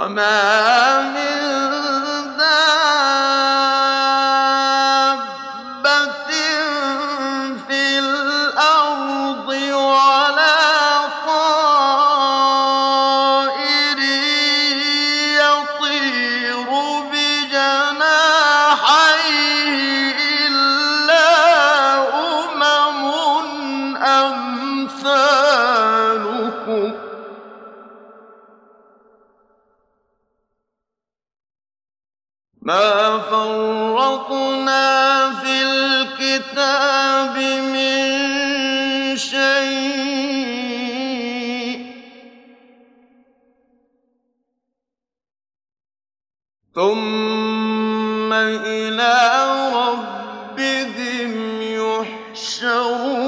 وما من ثم إلى ربهم يحشرون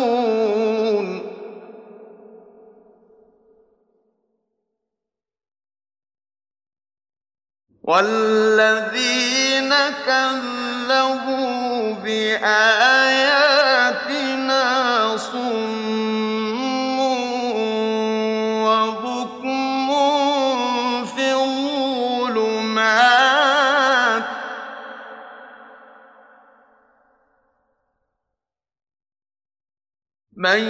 والذين كذبوا بآياتنا من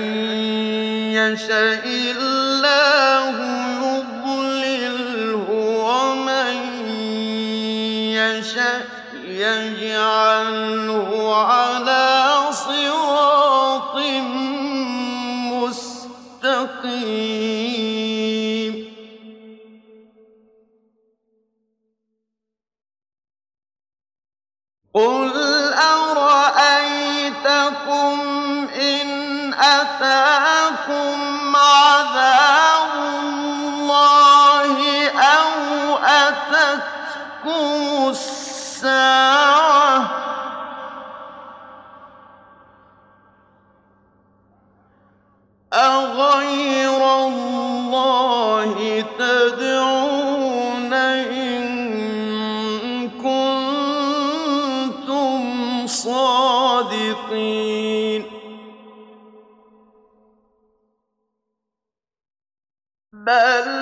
يشاء الله يضلله ومن يشاء يجعله على الصادقين. بل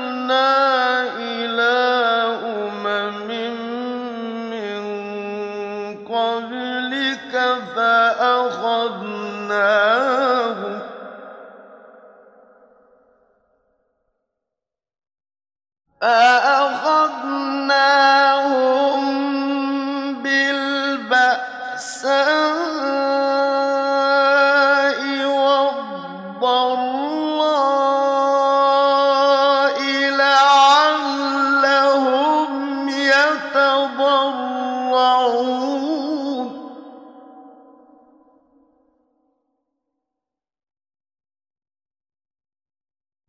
يتضرعون.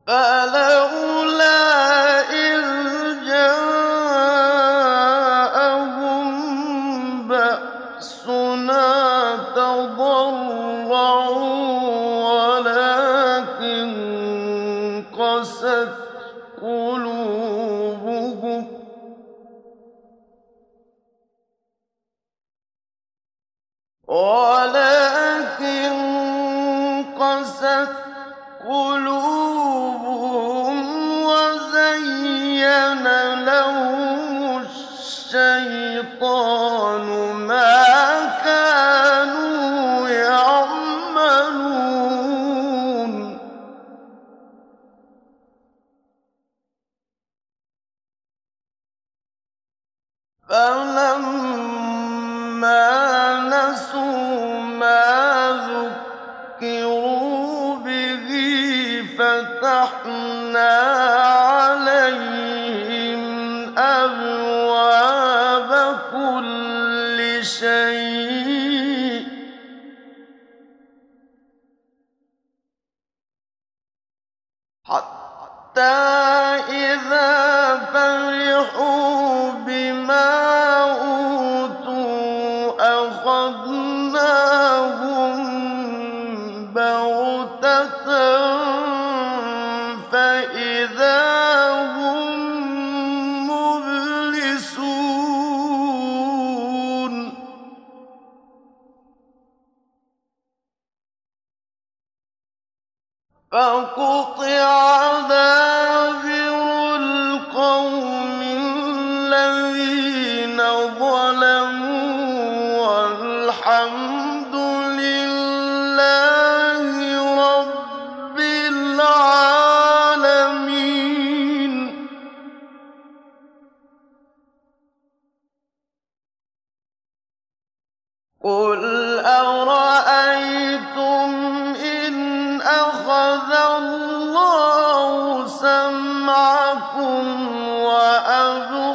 فلا بغتة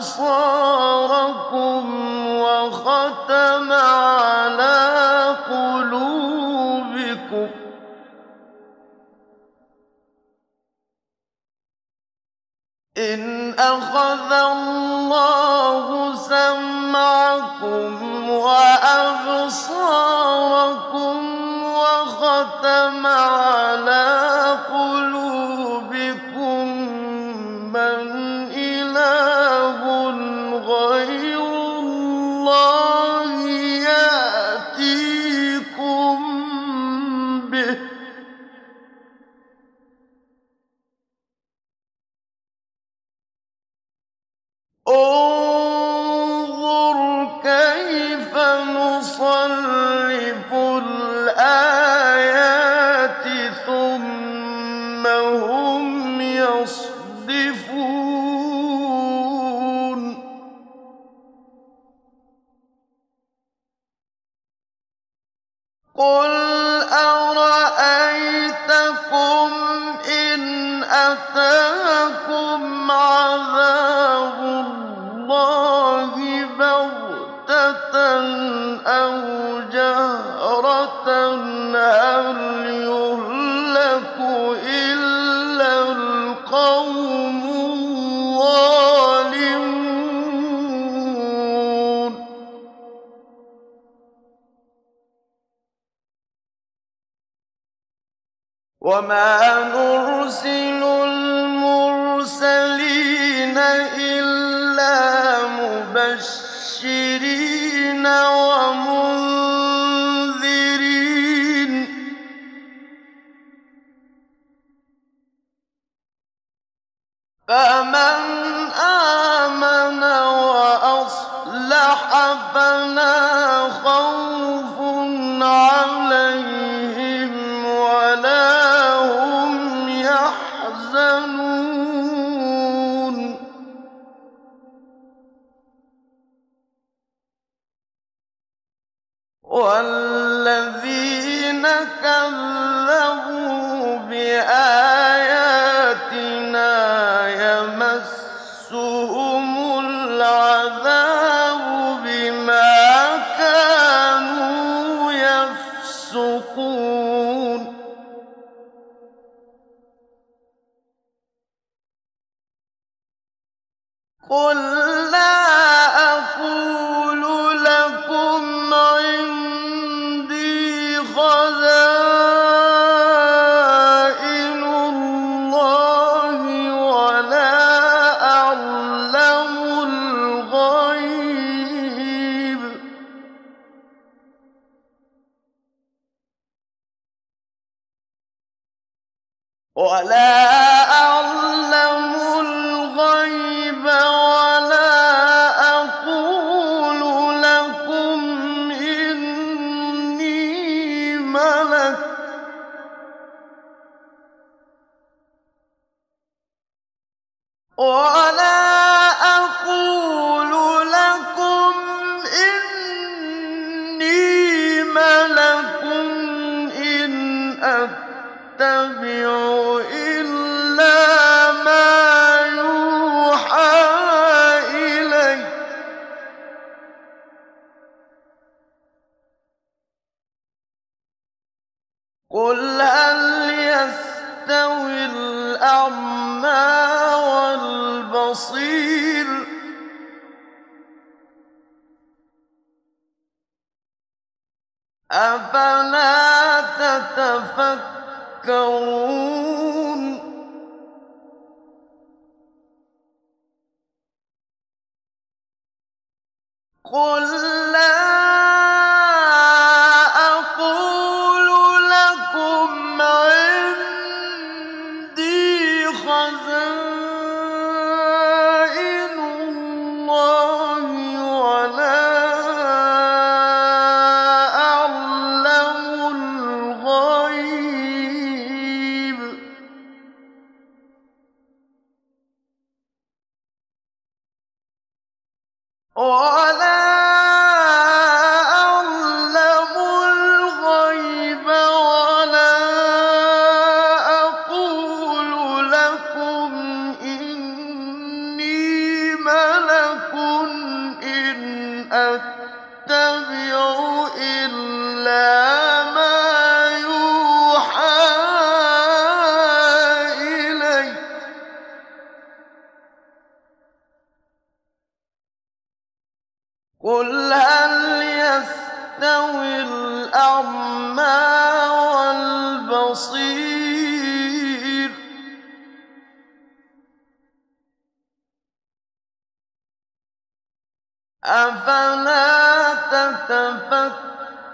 sou Oh وما نرسل المرسلين إلا مبشرين ومنذرين فما كذاب ولا بصير أفلا تتفكرون؟ قل لا ولا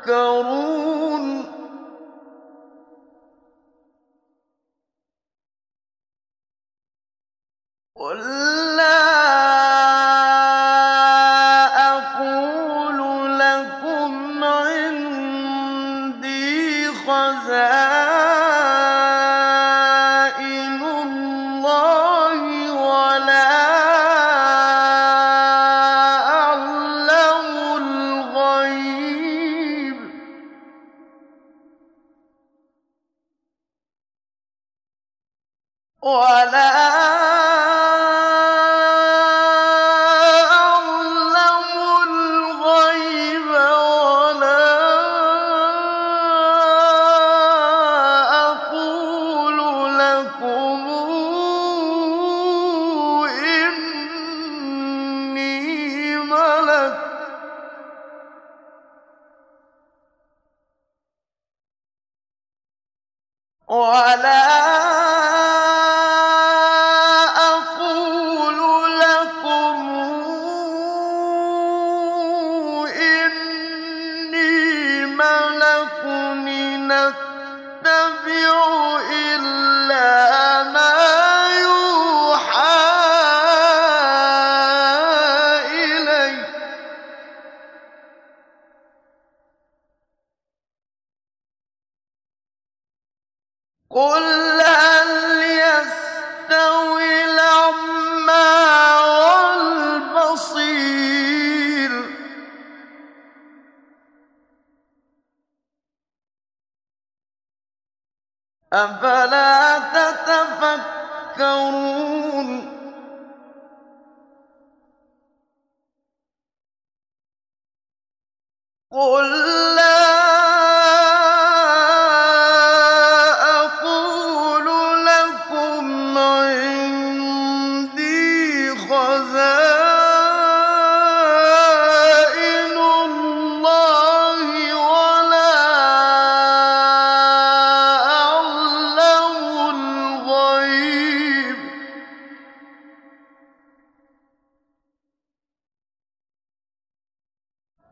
تذكرون والذي أَفَلَا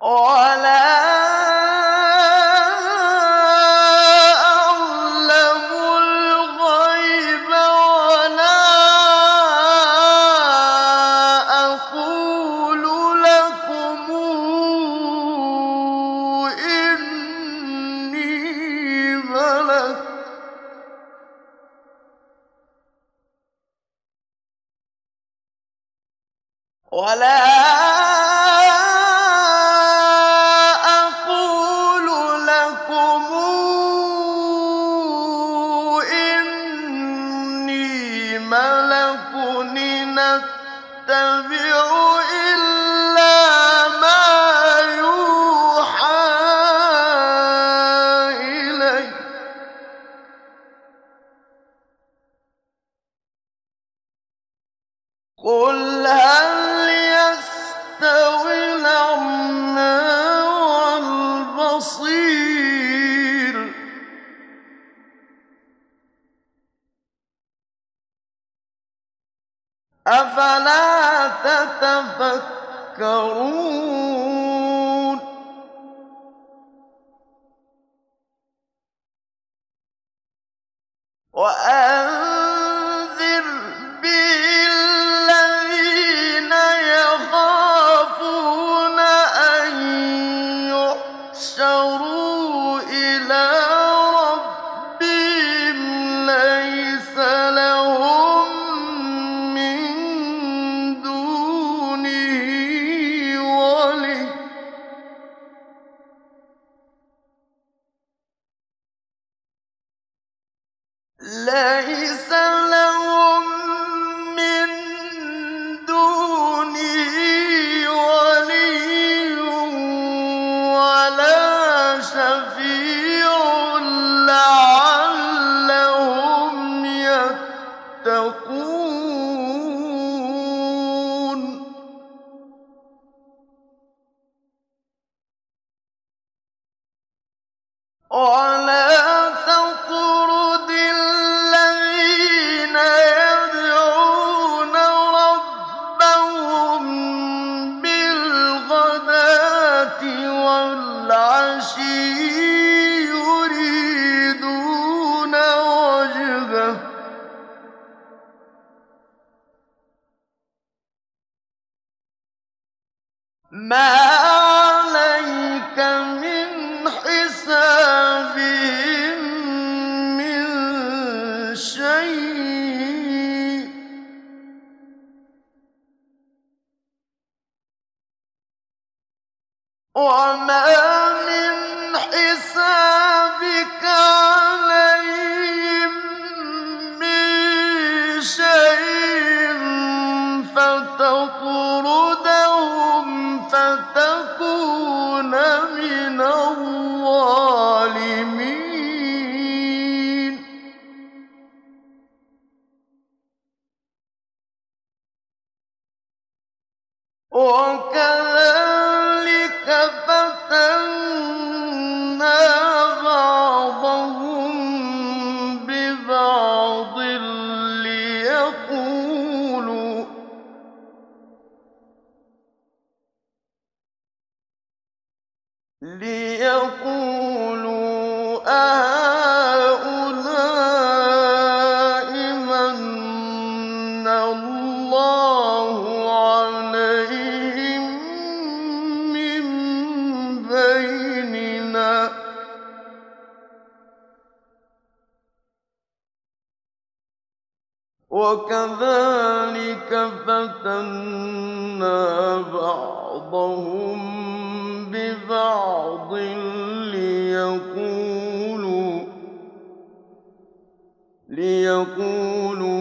اللَّهُ وكذلك فتنا بعضهم ببعض ليقولوا ليقولوا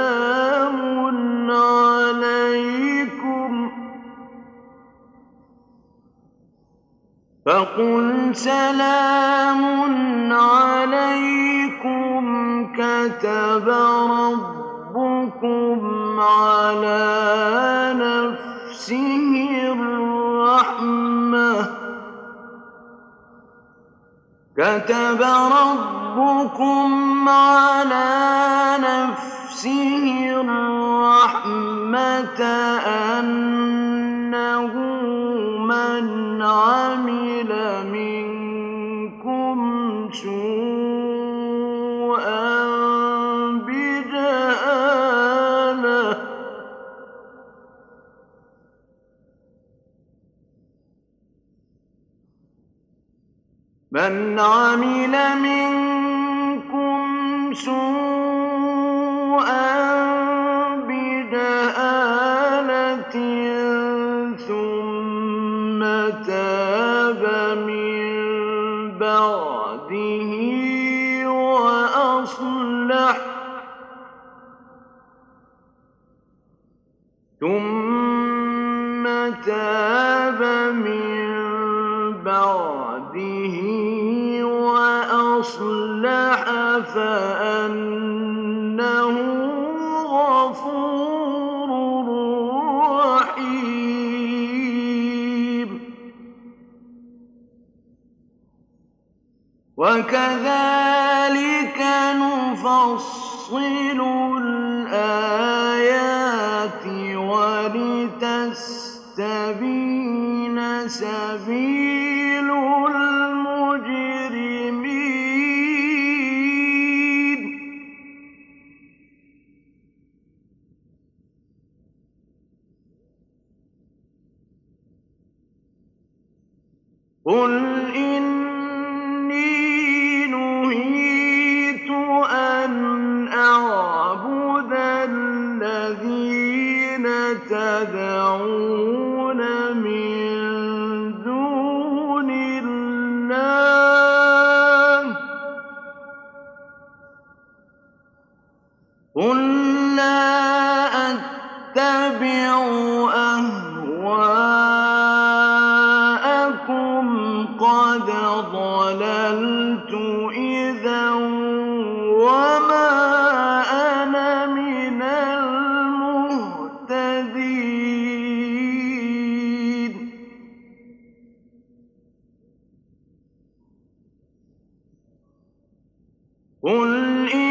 فقل سلام عليكم كتب ربكم على نفسه الرحمة. كتب ربكم على نفسه الرحمة أنه عمل منكم سوءا من عمل منكم سوءا ثم تاب من بعده وأصلح فأنه غفور رحيم وكذلك نفصل سبيل المجرمين. قل إني قل إني